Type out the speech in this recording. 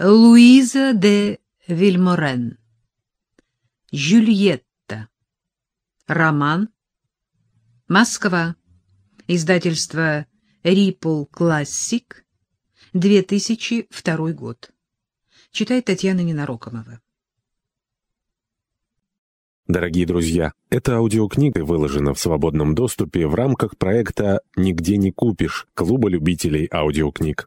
Луиза де Вильморен. Жюльетта. Роман. Москва. Издательство Рипл Классик. 2002 год. Читает Татьяна Ненарокомова. Дорогие друзья, эта аудиокнига выложена в свободном доступе в рамках проекта «Нигде не купишь» Клуба любителей аудиокниг.